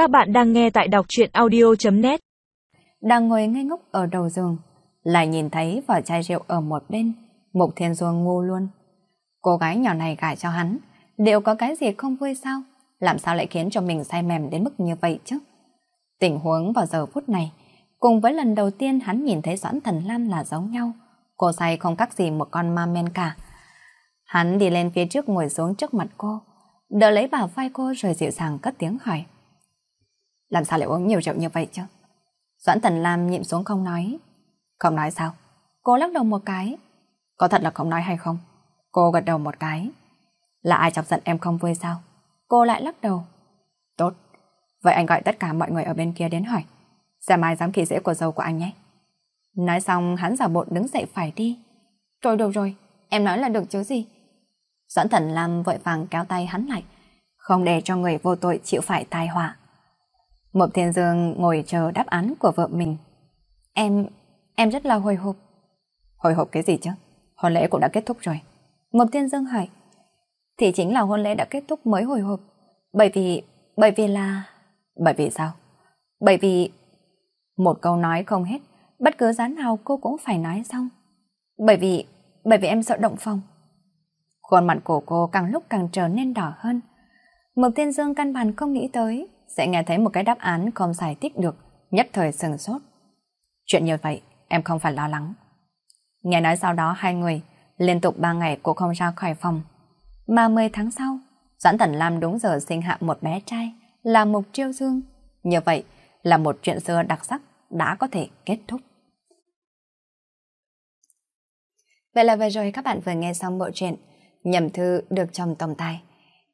Các bạn đang nghe tại đọc truyện audio.net Đang ngồi ngây ngốc ở đầu giường, lại nhìn thấy vỏ chai rượu ở một bên, Mục Thiên Dương ngu luôn. Cô gái nhỏ này gả cho hắn, liệu có cái gì không vui sao? Làm sao lại khiến cho mình say mềm đến mức như vậy chứ? Tình huống vào giờ phút này, cùng với lần đầu tiên hắn nhìn thấy Doãn Thần Lam là giống nhau. Cô say không khác gì một con ma men cả. Hắn đi lên phía trước ngồi xuống trước mặt cô, đỡ lấy bảo vai cô rồi dịu dàng cất tiếng hỏi. Làm sao lại uống nhiều rượu như vậy chứ? Doãn Thần Lam nhịn xuống không nói. Không nói sao? Cô lắc đầu một cái. Có thật là không nói hay không? Cô gật đầu một cái. Là ai chọc giận em không vui sao? Cô lại lắc đầu. Tốt. Vậy anh gọi tất cả mọi người ở bên kia đến hỏi. Xem ai dám kỳ dễ của dâu của anh nhé. Nói xong hắn giả bộ đứng dậy phải đi. Rồi được rồi, em nói là được chứ gì. Doãn Thần Lam vội vàng kéo tay hắn lại. Không để cho người vô tội chịu phải tai họa. Mộc Thiên Dương ngồi chờ đáp án của vợ mình. Em, em rất là hồi hộp. Hồi hộp cái gì chứ? Hôn lễ cũng đã kết thúc rồi. Mộc Thiên Dương hỏi. Thì chính là hôn lễ đã kết thúc mới hồi hộp. Bởi vì, bởi vì là... Bởi vì sao? Bởi vì... Một câu nói không hết, bất cứ giá nào cô cũng phải nói xong. Bởi vì, bởi vì em sợ động phòng. Khuôn mặt của cô càng lúc càng trở nên đỏ hơn. Mộc Thiên Dương căn bản không nghĩ tới sẽ nghe thấy một cái đáp án không giải thích được, nhất thời sừng sốt. Chuyện như vậy, em không phải lo lắng. Nghe nói sau đó hai người, liên tục ba ngày cũng không ra khỏi phòng. Mà 10 tháng sau, Doãn Tần Lam đúng giờ sinh hạ một bé trai, là Mục Triêu Dương. Như vậy, là một chuyện xưa đặc sắc đã có thể kết thúc. Vậy là vừa rồi các bạn vừa nghe xong bộ truyện Nhầm Thư được trong tổng tài.